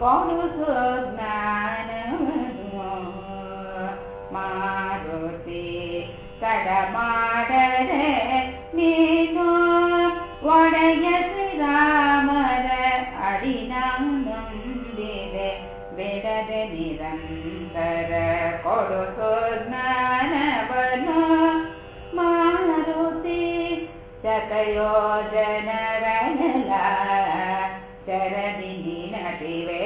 ಕೊಡುಸು ಜ್ಞಾನವನು ಮಾರುತಿ ತಡ ಮಾಡರೆ ನೀನು ಒಡೆಯ ಶ್ರೀರಾಮರ ಅಡಿನಾನೊಂದಿದೆ ಬಿಡದೆ ನಿರಂತರ ಕೊಡುಸು ಜ್ಞಾನವನು ಮಾರುತಿ ಶತಯೋಜನರನಲ ಶರದಿನಿ ನಟಿವೇಗದಿ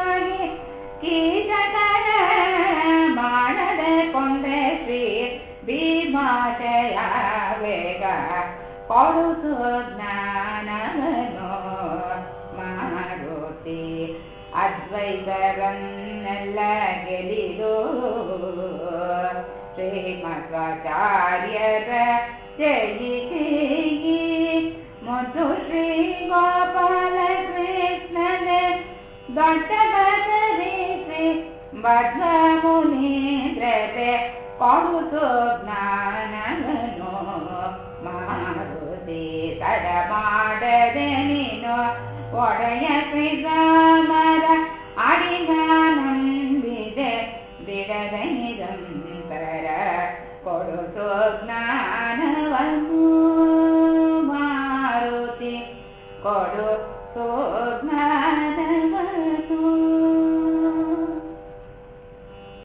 ಕೀಟಕರ ಮಾಡದ ಕೊಂದೆ ಶ್ರೀ ಭೀಮಾಶಯ ವೇಗ ಕೊಡುಸು ಜ್ಞಾನವನು ಮಾಡುತ್ತಿ ಅದ್ವೈತರನ್ನೆಲ್ಲ ಗೆಲಿದು ಶ್ರೀಮಧ್ವಾಚಾರ್ಯರ ಜಯಿಸಿ ಮತ್ತು ಶ್ರೀ ಗೋಪಾಲ ಕೃಷ್ಣನೆ ದೊಡ್ಡ ಬದ್ಧ ಮುನೀಂದ್ರತೆ ಕೊಡುಸು ಜ್ಞಾನವನು ಮಾರುತಿ ತಡ ಮಾಡದೆ ನೀನು ಒಡೆಯ ಶ್ರೀರಾಮರ ಅಡಿಗಾನಂಬಿದೆ ಬಿಡದ ನಿರಂತರ ಕೊಡುಸು ಜ್ಞಾನವನ್ನು ಮಾರುತಿ ಕೊಡು ಸೋ